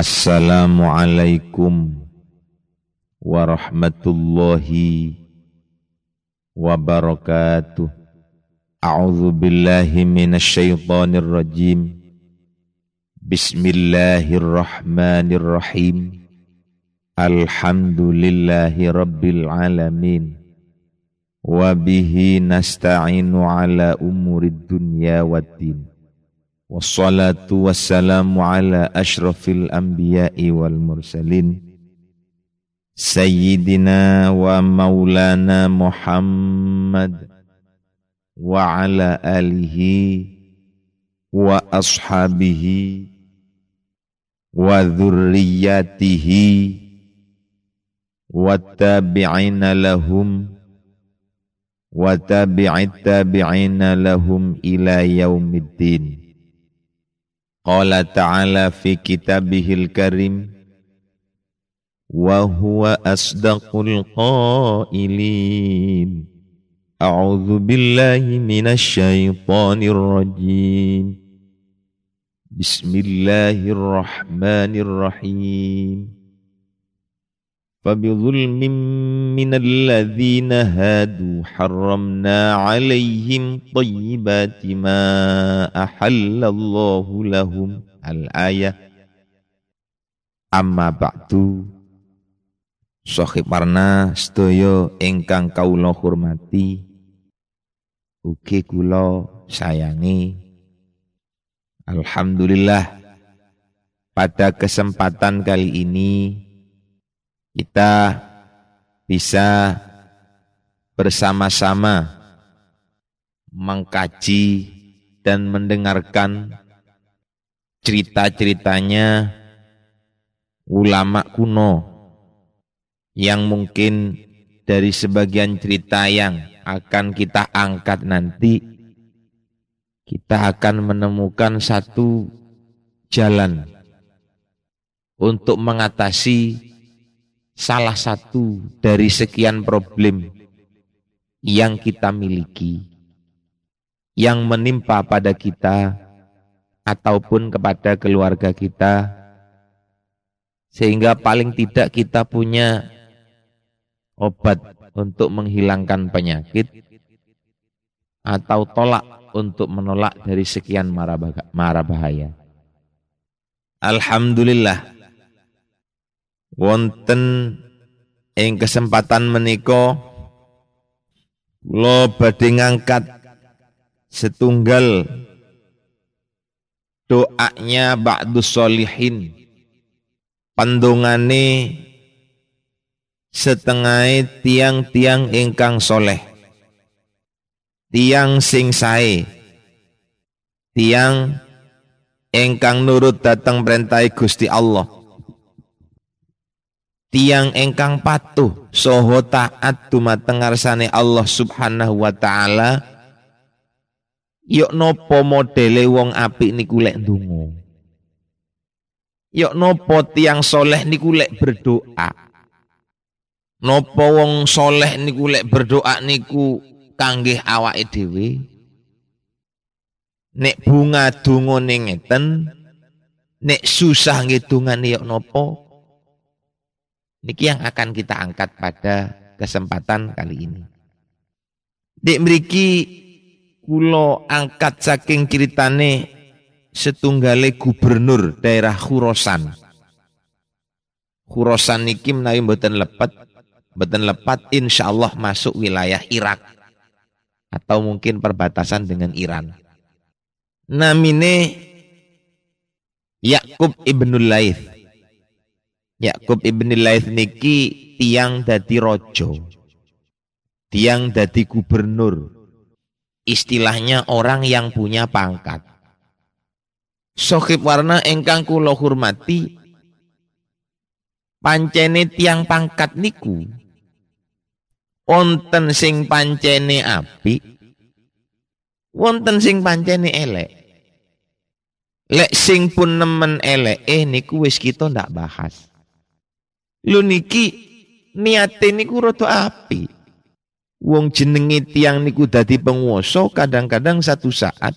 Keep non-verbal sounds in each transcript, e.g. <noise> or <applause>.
Assalamualaikum warahmatullahi wabarakatuh. A'udzu billahi minasy syaithanir rajim. Bismillahirrahmanirrahim. Alhamdulillahi rabbil alamin. Wa bihi nasta'inu ala umurid dunya waddin. Wassalatu wassalamu ala ashrafil anbiya'i wal mursalin Sayyidina wa maulana Muhammad Wa ala alihi wa ashabihi Wa dhurriyatihi Wa tabi'ina lahum Wa tabi'it tabi'ina lahum ila yaumiddin Qala ta'ala fi kitabihil karim wa huwa asdaqul qailin A'udzu billahi minasy syaithanir rajim Bismillahirrahmanirrahim فبظلم من الذين هادوا حرمنا عليهم طيبات ما أحل الله لهم الآية أما بعد Sohib warna sedaya ingkang kawula hormati ugi kula sayangi Alhamdulillah pada kesempatan kali ini kita bisa bersama-sama mengkaji dan mendengarkan cerita-ceritanya ulama kuno yang mungkin dari sebagian cerita yang akan kita angkat nanti kita akan menemukan satu jalan untuk mengatasi salah satu dari sekian problem yang kita miliki yang menimpa pada kita ataupun kepada keluarga kita sehingga paling tidak kita punya obat untuk menghilangkan penyakit atau tolak untuk menolak dari sekian mara bahaya. Alhamdulillah wonten ing kesempatan menika kula badhe ngangkat setunggal doanya ba'dus solihin pandongane setengah tiang-tiang ingkang soleh. Tiang sing sae. Tiang ingkang nurut datang perintah Gusti Allah tiang engkang patuh soho taat dumateng ngarsane Allah Subhanahu wa taala. Yok nopo modele wong apik niku lek ndonga? Yok nopo tiang soleh niku lek berdoa? Nopo wong soleh niku lek berdoa niku kangge awake dhewe? Nek bunga dungane ngeten nek susah nggih dungane yok nopo Niki yang akan kita angkat pada kesempatan kali ini. Dek mriki kulo angkat saking ceritane setunggale gubernur daerah Khurosan. Khurosan niki menawi mboten lepet, mboten lepat insyaallah masuk wilayah Irak atau mungkin perbatasan dengan Iran. Namine Yakub ibnul Laith. Yakub ibn Laith niki tiang dadi rojo. Tiang dadi gubernur. Istilahnya orang yang punya pangkat. Sohib warna engkang kulo hormati pancene tiang pangkat niku wonten sing pancene api wonten sing pancene elek lek sing pun nemen elek eh niku wis kita ndak bahas Lu niki niate niku rada api. Wong jenenge tiang niku dadi penguasa kadang-kadang satu saat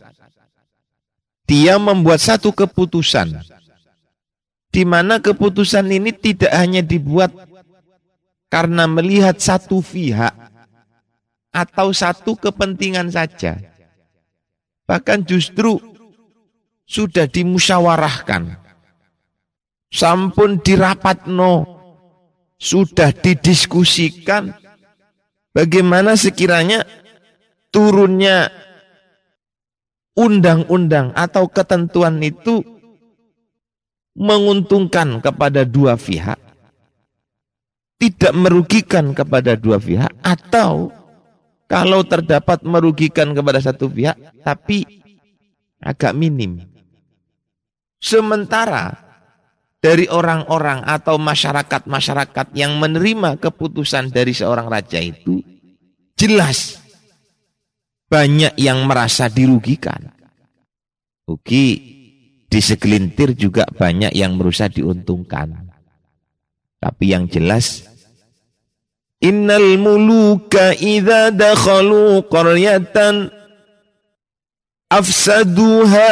dia membuat satu keputusan. di mana keputusan ini tidak hanya dibuat karena melihat satu pihak atau satu kepentingan saja. Bahkan justru sudah dimusyawarahkan. Sampun dirapatno, sudah didiskusikan bagaimana sekiranya turunnya undang-undang atau ketentuan itu menguntungkan kepada dua pihak, tidak merugikan kepada dua pihak, atau kalau terdapat merugikan kepada satu pihak, tapi agak minim. Sementara dari orang-orang atau masyarakat-masyarakat yang menerima keputusan dari seorang raja itu, jelas banyak yang merasa dirugikan. Oke, di segelintir juga banyak yang berusaha diuntungkan. Tapi yang jelas Innal muluka idza dakhalu qaryatan afsaduha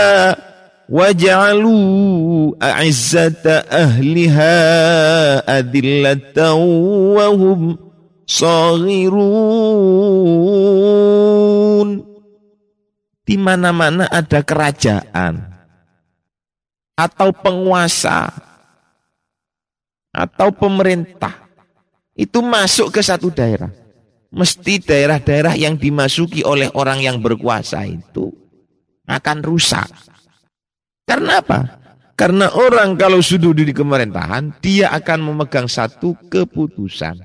a'izzata ahliha adillatan wa hum saghirun Di mana-mana ada kerajaan atau penguasa atau pemerintah itu masuk ke satu daerah. Mesti daerah-daerah yang dimasuki oleh orang yang berkuasa itu akan rusak. Karena apa? Karena orang kalau sudah di pemerintahan, dia akan memegang satu keputusan.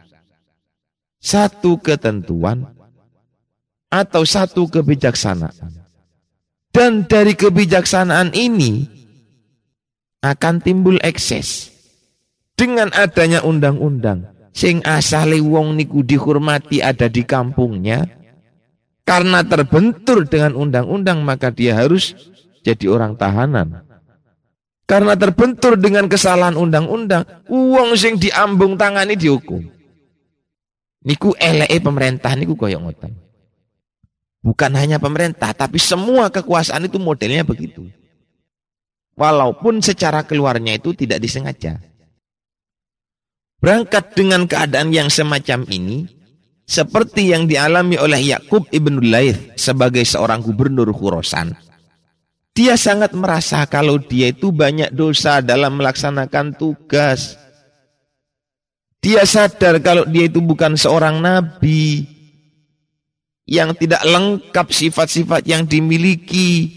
Satu ketentuan atau satu kebijaksanaan. Dan dari kebijaksanaan ini akan timbul ekses. Dengan adanya undang-undang, sing asale wong niku dihormati ada di kampungnya, karena terbentur dengan undang-undang maka dia harus jadi orang tahanan. Karena terbentur dengan kesalahan undang-undang, uang sing diambung tangani dihukum. Niku eleke pemerintah niku koyok ngoten. Bukan hanya pemerintah, tapi semua kekuasaan itu modelnya begitu. Walaupun secara keluarnya itu tidak disengaja. Berangkat dengan keadaan yang semacam ini, seperti yang dialami oleh Yakub ibn Laith sebagai seorang gubernur Khurasan. Dia sangat merasa kalau dia itu banyak dosa dalam melaksanakan tugas. Dia sadar kalau dia itu bukan seorang nabi yang tidak lengkap sifat-sifat yang dimiliki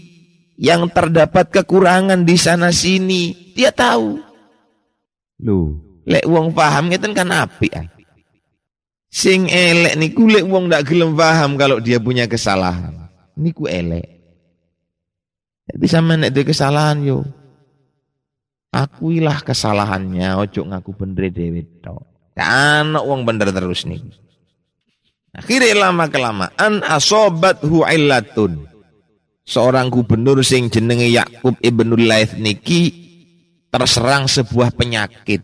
yang terdapat kekurangan di sana sini, dia tahu. Loh, lek wong paham ngeten kan api ah. Sing elek niku lek wong ndak gelem paham kalau dia punya kesalahan. Niku elek. Jadi sama nek kesalahan yo. Akuilah kesalahannya, ojo ngaku bener dhewe tok. Anak wong bener terus nih. Akhirnya lama kelamaan asobat hu illatun seorang gubernur sing jenenge Yakub ibnul Laith niki terserang sebuah penyakit.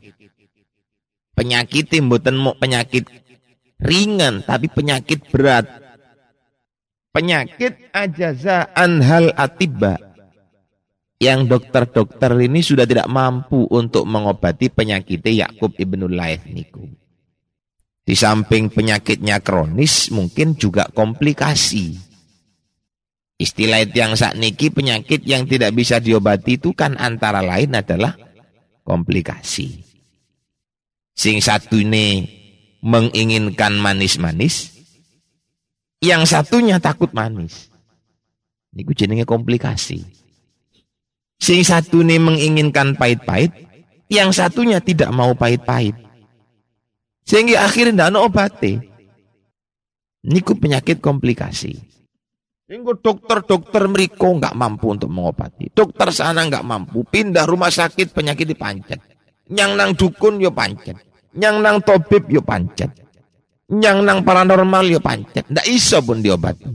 Penyakit mboten mau penyakit ringan tapi penyakit berat. Penyakit ajaza anhal atiba. Yang dokter-dokter ini sudah tidak mampu untuk mengobati penyakitnya Yakub ibnul Laith niku. Di samping penyakitnya kronis mungkin juga komplikasi. Istilah yang saat niki penyakit yang tidak bisa diobati itu kan antara lain adalah komplikasi. Sing satu ini menginginkan manis-manis, yang satunya takut manis. Niku jenenge komplikasi. Sing satu ini menginginkan pahit-pahit, yang satunya tidak mau pahit-pahit. Sehingga akhirnya tidak ada obatnya. Niku penyakit komplikasi. Minggu dokter-dokter meriko nggak mampu untuk mengobati. Dokter sana nggak mampu. Pindah rumah sakit penyakit dipancet. Yang nang dukun yo pancet. Yang nang tobib yo pancet. Yang nang paranormal yo pancet. Nggak iso pun diobati.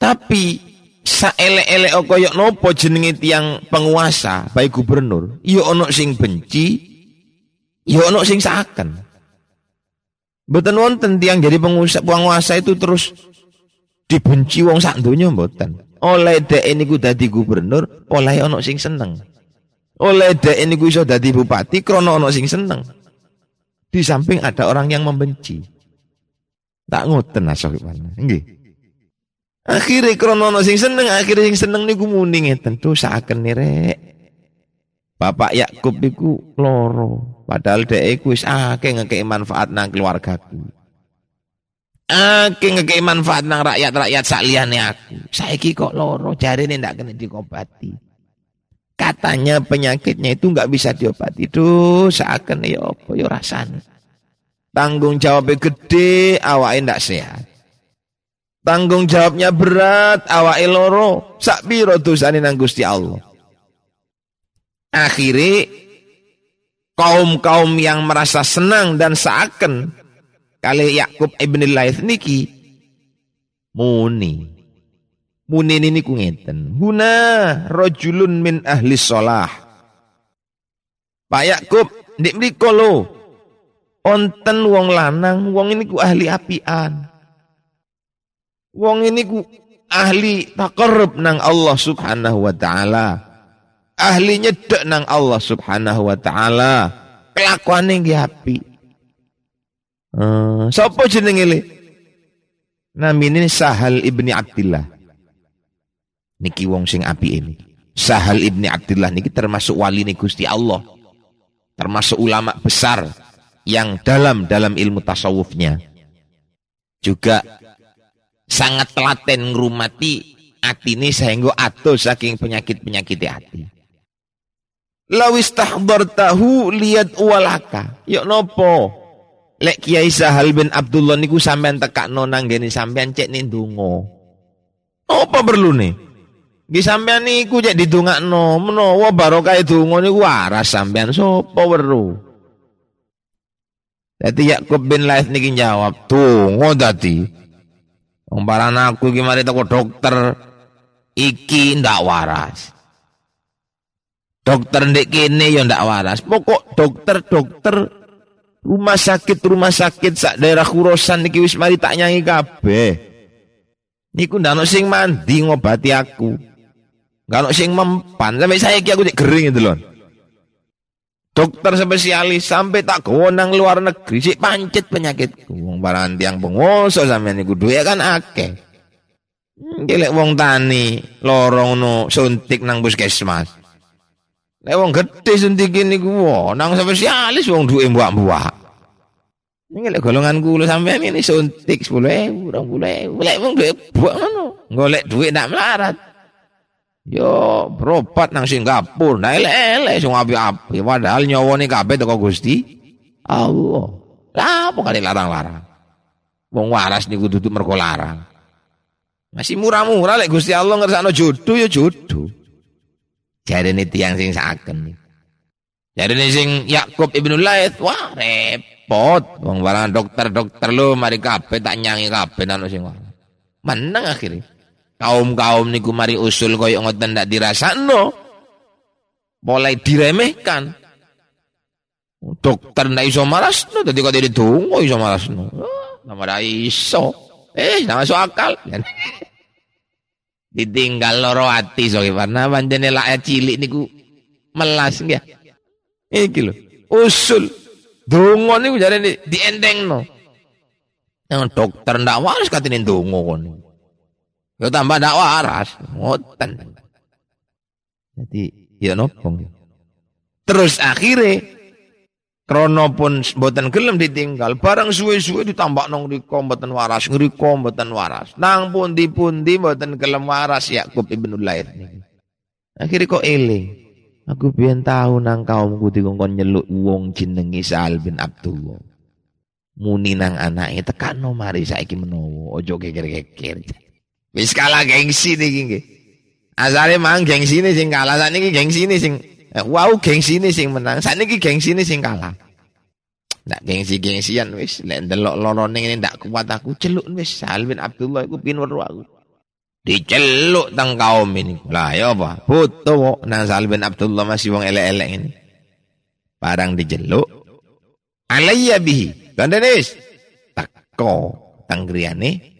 Tapi saele-ele koyok nopo jenenge tiang penguasa baik gubernur yo ono sing benci yo ono sing saken Betul wonten tiang jadi penguasa penguasa itu terus dibenci wong sak donya mboten. Oleh dhek niku dadi gubernur, oleh ana sing seneng. Oleh dek ini iso dadi bupati krono ono sing seneng. Di samping ada orang yang membenci. Tak ngoten aso mana. Nggih. Akhirnya krono ono sing seneng, akhirnya sing seneng niku muni ngeten dosaaken rek. Bapak Yakub iku loro, padahal dhek iku wis akeh ngekeki manfaat nang keluargaku. Akeh ngekeki manfaat nang rakyat-rakyat sak liyane aku. Saiki kok loro, jarine ndak kena dikobati. Katanya penyakitnya itu nggak bisa diobati. Duh, seakan ya apa ya rasanya. Tanggung jawabnya gede, awake ndak sehat. Tanggung jawabnya berat, awake loro. Sak piro dosane nang Allah. Akhirnya kaum-kaum yang merasa senang dan seakan kali Yakub ibn Laith niki muni muni ini ku ngeten huna rojulun min ahli sholah Pak Yakub dik mriko onten wong lanang wong ini ku ahli apian wong ini ku ahli takarrub nang Allah subhanahu wa ta'ala ahli nyedek nang Allah Subhanahu wa taala. Kelakuane nggih apik. Uh, sapa jenenge le? Namine Sahal ibni Abdillah. Niki wong sing api ini. Sahal ibni Abdillah niki termasuk wali nih Gusti Allah. Termasuk ulama besar yang dalam dalam ilmu tasawufnya. Juga sangat telaten ngrumati ini sehingga atau saking penyakit-penyakit hati. Lawis tahu lihat walaka. Yuk nopo. Lek Kiai Sahal bin Abdullah niku sampean tekakno nang gini sampean cek nih dungo. Apa perlu nih? Nggih sampean niku cek didongakno menawa barokah donga niku waras sampean sapa weru. Dadi Yakub bin Laith niki jawab, "Donga dadi." Wong aku gimana toko dokter iki ndak waras. Dokter ndek kene ya ndak waras. Pokok dokter-dokter rumah sakit rumah sakit sak daerah Kurosan niki wis mari tak nyanyi kabeh. Niku ndak sing mandi ngobati aku. Gak sing mempan sampai saya ki aku cek gering itu loh. Dokter spesialis sampai tak nang luar negeri sik pancet penyakitku. Wong barang tiang pengoso sampean niku duwe kan akeh. Gelek wong tani lorong no suntik nang puskesmas. Nek wong gedhe sentike niku nang spesialis wong duwe mbak-mbak. Ini lek golongan kula sampean ini suntik 10.000, 20.000. Lek wong duwe buak ngono. Golek duit ndak melarat. Yo berobat nang Singapura, nah elek-elek sing apik-apik. Padahal nyawane kabeh teko Gusti Allah. Lah apa kali larang-larang? Wong waras niku duduk mergo larang. Masih murah-murah lek Gusti Allah ngersakno jodoh ya jodoh. Ini tiang sing saken. Ini sing Yakub ibnu Laith, wah repot. Wong barang dokter-dokter lo mari kabeh tak nyanyi kabeh nang sing Menang akhirnya. Kaum-kaum niku mari usul koyo ngoten ndak dirasakno. Mulai diremehkan. Dokter ndak iso marasno dadi kok didonga iso marasno. Nama iso. Eh, nama masuk akal. <laughs> ditinggal loro ati so karena pancene lak cilik niku melas nggih. Iki lho, usul donga niku jarene dientengno. Yang dokter ndak waras katene donga kon. Ya tambah ndak waras, ngoten. Jadi ya nopo Terus akhirnya Krono pun mboten gelem ditinggal, barang suwe-suwe ditambah nong riko mboten waras, ngriko mboten waras. Nang pundi-pundi mboten gelem waras Yakub ibnu Laith Akhirnya kok eling. Aku biyen tahu nang kaumku dikongkon nyeluk wong jenenge Sa'al bin Abdullah. Muni nang anake tekano mari saiki menawa aja geger-geger. Wis kalah gengsi niki nggih. Asale mang gengsi sing kalah sakniki gengsi sing Eh, wow gengsi ini sing menang. Saat ini gengsi ini sing kalah. Ndak gengsi-gengsian wis lek ndelok lorone ini ndak kuat aku celuk wis Salmin Abdullah iku pin weru aku. Diceluk tang kaum ini. Lah ya apa? Foto nang Salmin Abdullah masih wong elek-elek ini. Barang dijeluk alayya bihi. Gandenis. Teko tanggriane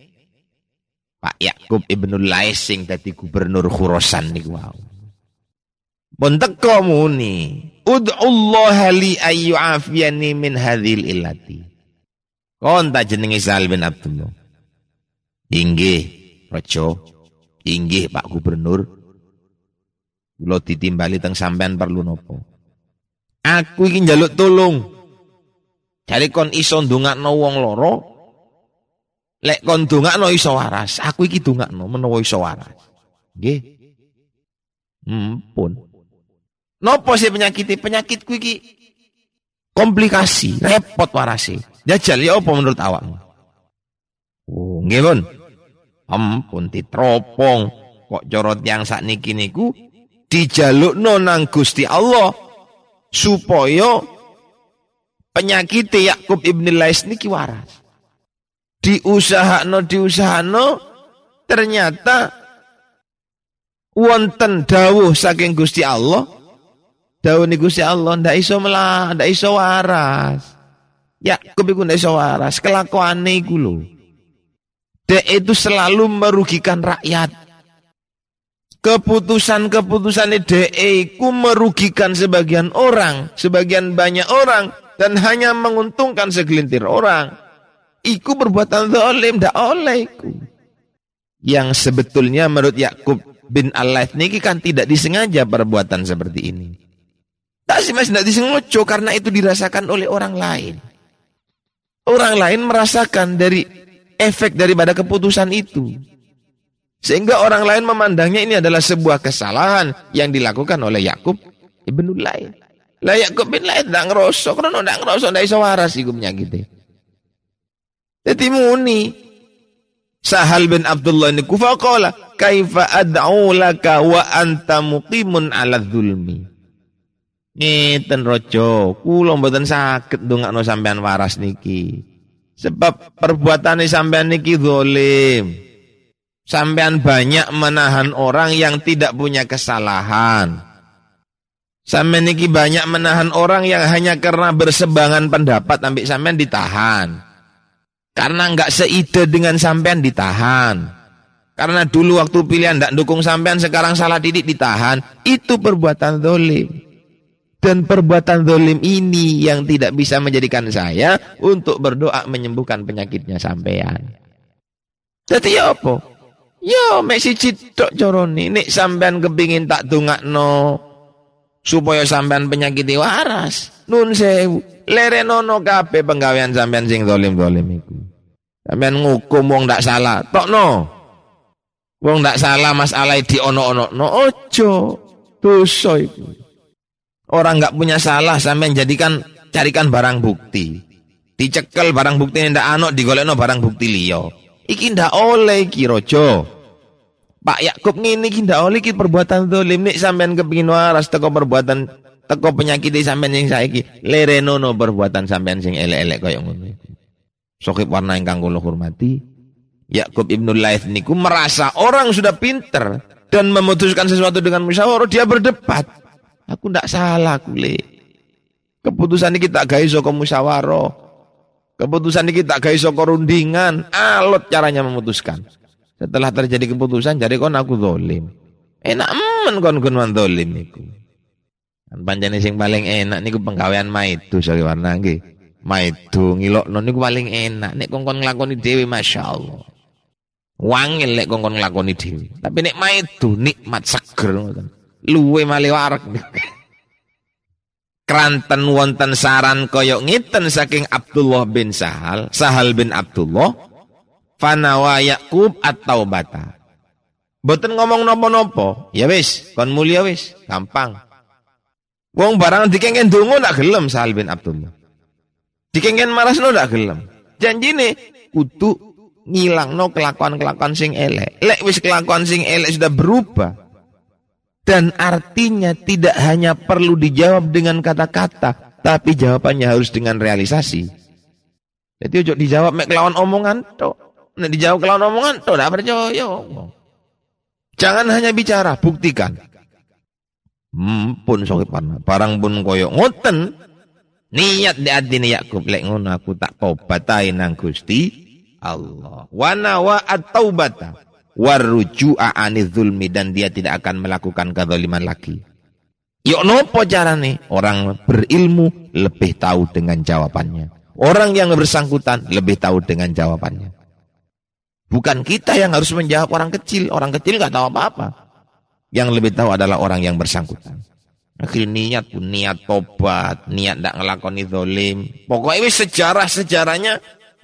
Pak Yakub Ibnu Lais sing dadi gubernur Khurasan niku wow. Pun teko muni. Ud'ullah li ayyu'afiyani min hadhil illati. Kon tak jenenge Sal bin Abdullah. Inggih, Raja. Inggih Pak Gubernur. Kula ditimbali teng sampean perlu nopo? Aku iki njaluk tolong. Jare kon iso ndongakno wong loro. Lek kon ndongakno iso waras, aku iki ndongakno menawa iso waras. Nggih. Ampun. Nopo sih penyakit penyakitku iki komplikasi, repot warasi. Jajal ya apa menurut awakmu? Oh, nggih pun. Ampun ditropong kok corot yang sak niki niku dijalukno nang Gusti Allah supaya penyakit Yakub ibn Lais niki waras. Diusahakno diusahakno ternyata wonten dawuh saking Gusti Allah Dawuh niku Gusti Allah ndak iso melah, ndak iso waras. Ya, iku ndak iso waras, kelakuane iku lho. Dek itu selalu merugikan rakyat. Keputusan-keputusan DE itu merugikan sebagian orang, sebagian banyak orang, dan hanya menguntungkan segelintir orang. Iku perbuatan zalim, ndak oleh iku. Yang sebetulnya menurut Yakub bin Al-Laith ini kan tidak disengaja perbuatan seperti ini. Tak sih mas tidak disengojo karena itu dirasakan oleh orang lain. Orang lain merasakan dari efek daripada keputusan itu. Sehingga orang lain memandangnya ini adalah sebuah kesalahan yang dilakukan oleh Yakub ibnu Lain. Lah Yakub bin Lain tidak ngerosok, karena tidak ngerosok, tidak bisa waras iku penyakitnya. Jadi muni Sahal bin Abdullah ini kufaqala kaifa ad'u laka wa anta muqimun ala dhulmi. Ngeten rojo, kula mboten saged ndongakno sampean waras niki. Sebab perbuatan sampean niki zalim. Sampean banyak menahan orang yang tidak punya kesalahan. Sampean niki banyak menahan orang yang hanya karena bersebangan pendapat ambil sampean ditahan. Karena enggak seide dengan sampean ditahan. Karena dulu waktu pilihan tidak dukung sampean sekarang salah didik ditahan. Itu perbuatan zalim. Dan perbuatan dolim ini yang tidak bisa menjadikan saya untuk berdoa menyembuhkan penyakitnya sampean. Jadi ya apa? Ya mek siji corone nek sampean kepingin tak no supaya sampean penyakit waras. Nun sewu. Lerenono kabeh penggawean sampean sing dolim-dolim iku. Sampean ngukum wong ndak salah. no. Wong ndak salah masalah di ono-ono. No ojo. Dosa iku. Orang nggak punya salah sampai jadikan carikan barang bukti. Dicekel barang bukti ndak anok digolekno barang bukti liyo. Iki ndak oleh iki rojo. Pak Yakub ngene iki ndak oleh iki perbuatan zalim nek sampean kepengin waras teko perbuatan teko penyakit sampean sing saiki lerenono perbuatan sampean sing elek-elek kaya ngono iku. Sokip warna ingkang kula hormati, Yakub Ibnu Laith niku merasa orang sudah pinter dan memutuskan sesuatu dengan musyawarah dia berdebat. Aku ndak salah kule. Keputusan ini kita gawe saka musyawarah. Keputusan ini kita gawe saka rundingan. Alot caranya memutuskan. Setelah terjadi keputusan jadi kon aku zolim. Enak men kon kon zolim iku. Kan panjane sing paling enak niku penggawean maidu sari warna nggih. Maidu ngilokno niku paling enak nek kongkon nglakoni dhewe masyaallah. Wangil lek kongkon nglakoni dhewe. Tapi nek maidu nikmat seger ngoten luwe male warak. <laughs> Kranten wonten saran koyok ngiten saking Abdullah bin Sahal, Sahal bin Abdullah, fanawa Yakub atau bata. Boten ngomong nopo-nopo, ya wis, kon mulia wis, gampang. Wong barang dikengen dongo nak gelem Sahal bin Abdullah. Dikengen marasno nak gelem. Janjine kudu ngilangno kelakuan-kelakuan sing elek. Lek wis kelakuan sing elek sudah berubah, dan artinya tidak hanya perlu dijawab dengan kata-kata, tapi jawabannya harus dengan realisasi. Jadi ojo dijawab mek kelawan omongan to. Nek dijawab kelawan omongan to ndak percaya. Jangan hanya bicara, buktikan. Hmm, pun sokip barang pun koyo ngoten niat di adine Yakub lek ngono aku tak tobatai nang Gusti Allah. Wa nawa at-taubata warruju'a zulmi dan dia tidak akan melakukan kezaliman lagi. Yuk nopo carane? Orang berilmu lebih tahu dengan jawabannya. Orang yang bersangkutan lebih tahu dengan jawabannya. Bukan kita yang harus menjawab orang kecil. Orang kecil nggak tahu apa-apa. Yang lebih tahu adalah orang yang bersangkutan. Akhirnya niat pun niat tobat, niat tidak ngelakoni zolim. Pokoknya ini sejarah-sejarahnya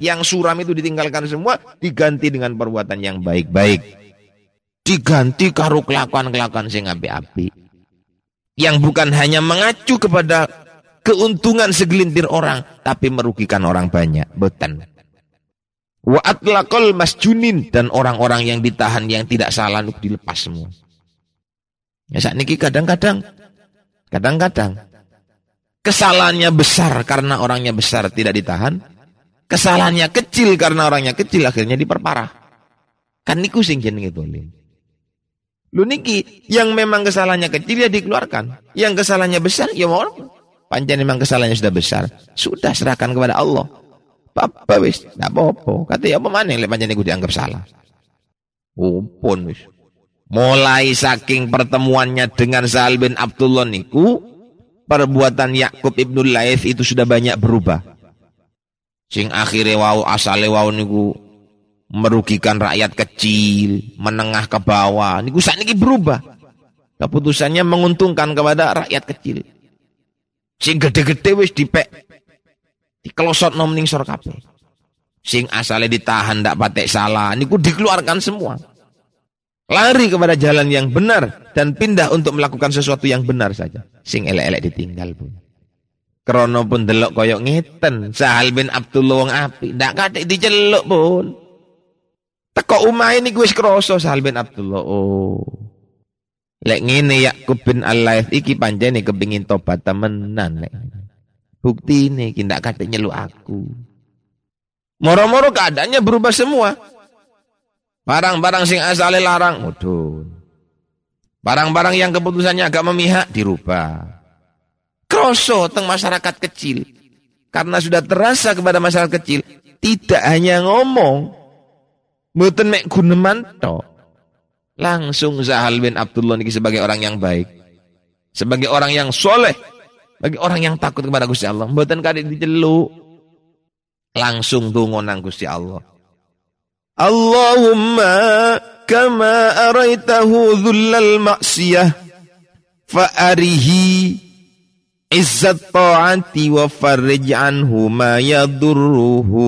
yang suram itu ditinggalkan semua, diganti dengan perbuatan yang baik-baik. Diganti karo kelakuan-kelakuan sing api-api. Yang bukan hanya mengacu kepada keuntungan segelintir orang, tapi merugikan orang banyak. Betul. Wa atlaqal masjunin dan orang-orang yang ditahan yang tidak salah untuk dilepas semua. Ya saat ini kadang-kadang Kadang-kadang kesalahannya besar karena orangnya besar tidak ditahan. Kesalahannya kecil karena orangnya kecil akhirnya diperparah. Kan niku sing jenenge dolim. Lu niki yang memang kesalahannya kecil ya dikeluarkan. Yang kesalahannya besar ya mau panjang memang kesalahannya sudah besar. Sudah serahkan kepada Allah. Papa wis, tidak apa-apa. Kata ya apa mana lek panjang niku dianggap salah. Oh, pun wis. Mulai saking pertemuannya dengan Sa'al bin Abdullah niku, perbuatan Yakub ibnu Laif itu sudah banyak berubah. Sing akhirnya wau asale wau niku merugikan rakyat kecil, menengah ke bawah. Niku saat niki berubah. Keputusannya menguntungkan kepada rakyat kecil. Sing gede-gede wis dipek dikelosot nom ning sor kabeh. Sing asale ditahan ndak patek salah niku dikeluarkan semua lari kepada jalan yang benar dan pindah untuk melakukan sesuatu yang benar saja. Sing elek-elek ditinggal pun. Krono pun delok koyok ngeten. Sahal bin Abdullah wong api. Ndak kadek diceluk pun. Teko umah ini gue kroso Sahal bin Abdullah. Oh. Lek ngene Yakub bin Al-Laith iki panjene kepingin tobat temenan lek. Bukti ini ndak kadek nyeluk aku. Moro-moro keadaannya berubah semua. Barang-barang sing asale larang mudun. Barang-barang yang keputusannya agak memihak dirubah. Kroso teng masyarakat kecil. Karena sudah terasa kepada masyarakat kecil. Tidak hanya ngomong. Mboten mek guneman Langsung Zahal bin Abdullah ini sebagai orang yang baik. Sebagai orang yang soleh. Bagi orang yang takut kepada Gusti Allah. Mboten kadek diceluk. Langsung dungo nang Gusti Allah. Allahumma kama araitahu dhullal ma'siyah fa'arihi izzat ta'ati wa farrij anhu ma yadurruhu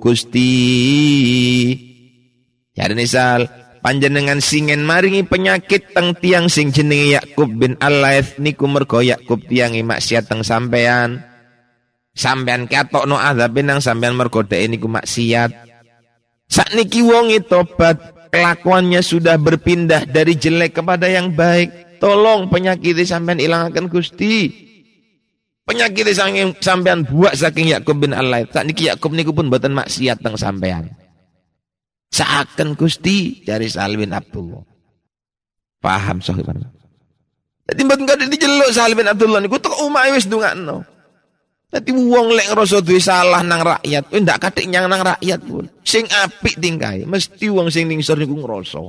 kusti Jadi misal panjenengan singen maringi penyakit teng tiang sing jenenge Yakub bin Alaith niku mergo Yakub tiangi maksiat teng sampean sampean katokno azab nang sampean mergo dhek niku maksiat Sakniki wong tobat, kelakuannya sudah berpindah dari jelek kepada yang baik. Tolong penyakit sampean hilangkan Gusti. Penyakit sampean buat saking Yakub bin Allah. Sakniki Yakub niku pun buatan maksiat teng sampean. Seakan Gusti dari Salim bin Abdullah. Paham sahib. Jadi mboten kada dijeluk Salim bin Abdullah niku tok umah wis ndongakno. Dadi wong lek ngrasa salah nang rakyat, kowe ndak katik nyang nang rakyat pun. Sing apik tingkae, mesti wong sing ningsor niku ngrasa.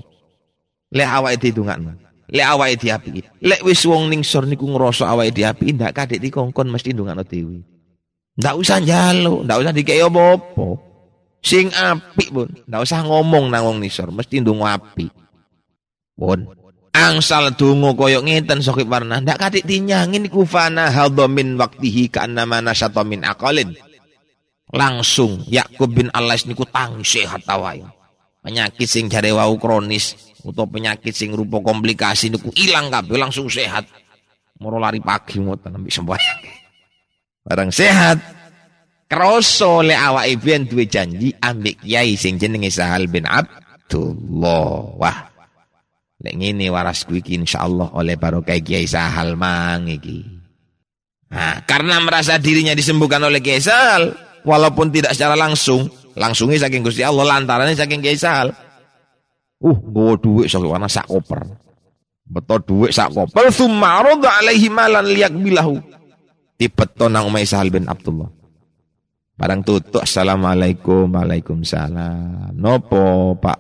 Lek awake didongakno. Lek awake diapiki. Lek wis wong ningsor niku ngrasa awake diapiki, ndak katik dikongkon mesti ndongakno dhewe. Ndak usah njaluk, ndak usah dikei apa-apa. Sing apik pun, ndak usah ngomong nang wong ningsor, mesti ndonga apik. Pun angsal dungo koyok ngeten sokip warna. Ndak katik tinyangin kufana haldomin waktihi kana nasyata min akalin langsung Yakub bin Alais niku sehat tawai penyakit sing jare wau kronis atau penyakit sing rupa komplikasi niku ilang kabeh langsung sehat. Moro lari pagi ngoten ambek sembahyang. Barang sehat kroso le awake ben duwe janji ambek kiai sing jenenge Sahal bin Abdullah wah Lek ngene warasku iki insyaallah oleh barokah Kiai Sahal mang iki. Nah, karena merasa dirinya disembuhkan oleh Kiai Sahal, walaupun tidak secara langsung, langsungnya saking Gusti Allah lantarannya saking Kiai Sahal. Uh, bawa duit saking warna sak koper. Betul duit sak koper, arada alaihi malan bilahu. Dibeto nang Umay Sahal bin Abdullah. Barang tutup, Assalamualaikum, Waalaikumsalam. Nopo, Pak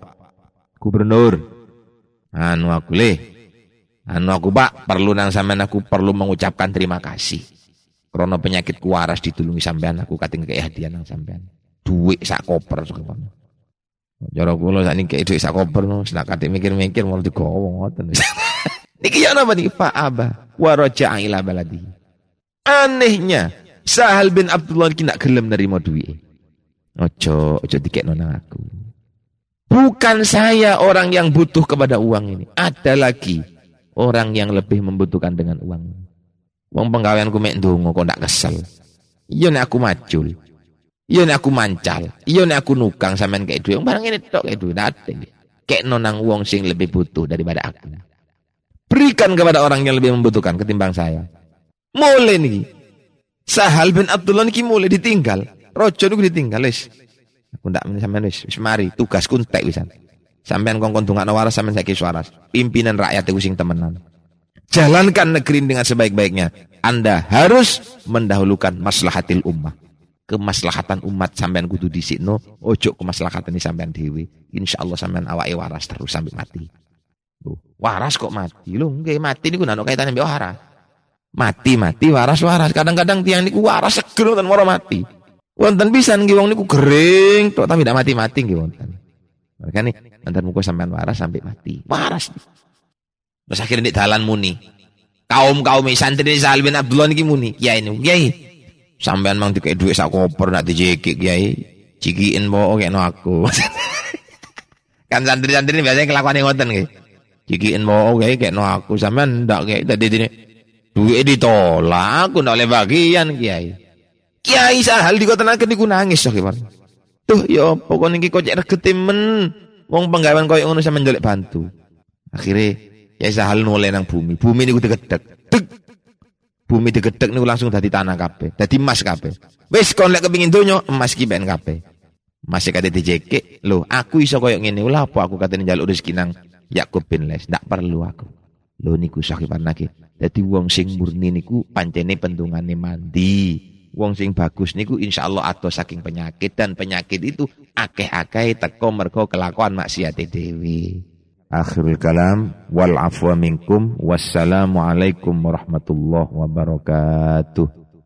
Gubernur? anu aku le Anu aku Pak, perlu nang sampean aku perlu mengucapkan terima kasih. Krono penyakit waras ditulungi sampean aku kating kayak hadiah nang sampean. Duit sak koper sekono. Jaro kula sakniki kayak duit sak koper no, senak kate mikir-mikir mau digowo ngoten. <laughs> Niki ya napa niki Pak Aba wa raja'a ila baladi. Anehnya Sahal bin Abdullah niki nak gelem nerima duit. Ojo, ojo dikekno nang aku. Bukan saya orang yang butuh kepada uang ini. Ada lagi orang yang lebih membutuhkan dengan uang. Wong penggaweanku mek ndonga kok ndak kesel. Iya nek aku macul. Iya nek aku mancal. Iya nek aku nukang sampean kayak duit. Barang ini tok kayak duit ate. Kayak nonang wong sing lebih butuh daripada aku. Berikan kepada orang yang lebih membutuhkan ketimbang saya. Mulai nih. Sahal bin Abdullah niki mulai ditinggal. Rojo niku ditinggal wis. Aku ndak sampean wis wis mari tugas kuntek wisan. Sampean kongkon dongakno waras sampean saiki waras. Pimpinan rakyat itu sing temenan. Jalankan negeri dengan sebaik-baiknya. Anda harus mendahulukan maslahatil ummah. Kemaslahatan umat sampean kudu disikno, ojo kemaslahatan ini sampean dewi. Insya Allah sampean awake waras terus sampai mati. Waras kok mati. Lho, nggih mati niku nano kaitannya mbek waras. Mati mati waras waras. Kadang-kadang tiang niku waras seger dan moro mati. Wonten pisan nggih wong niku kering tok tapi tidak mati-mati nggih wonten. Makanya nanti muka sampean waras sampai mati. Waras. Terus akhirnya di dalan muni. Kaum kaum santri Sa'al bin Abdullah niki muni. Kiai ini, kiai. Sampean mang dikek duit sak koper nak dijekik kiai. Cikiin kayak no aku. <laughs> kan santri-santri biasanya kelakuan yang ngoten nggih. Cikiin kiai kayak no aku. Sampean ndak kayak tadi ini. Duit ditolak aku ndak oleh bagian kiai. Kiai sahal di niku nangis sok Tuh ya pokoknya iki kok cek men. Wong penggawean koyo ngono sampe njolek bantu. Akhirnya ya sahal noleh nang bumi. Bumi niku digedek. Dek. Bumi digedek niku langsung dadi tanah kabeh, dadi emas kabeh. Wis kon lek kepengin donya emas ki ben kabeh. Masih kate dijekek, lho aku iso koyo ngene, lha apa aku katene njaluk rezeki nang Yakub bin Les, ndak perlu aku. Lho niku sakipan lagi. Dadi wong sing murni niku pancene pendungane mandi. Wong sing bagus niku insya Allah atau saking penyakit dan penyakit itu akeh-akeh teko mergo kelakuan maksiat dewi. Akhirul kalam wal afwa minkum wassalamu alaikum warahmatullahi wabarakatuh.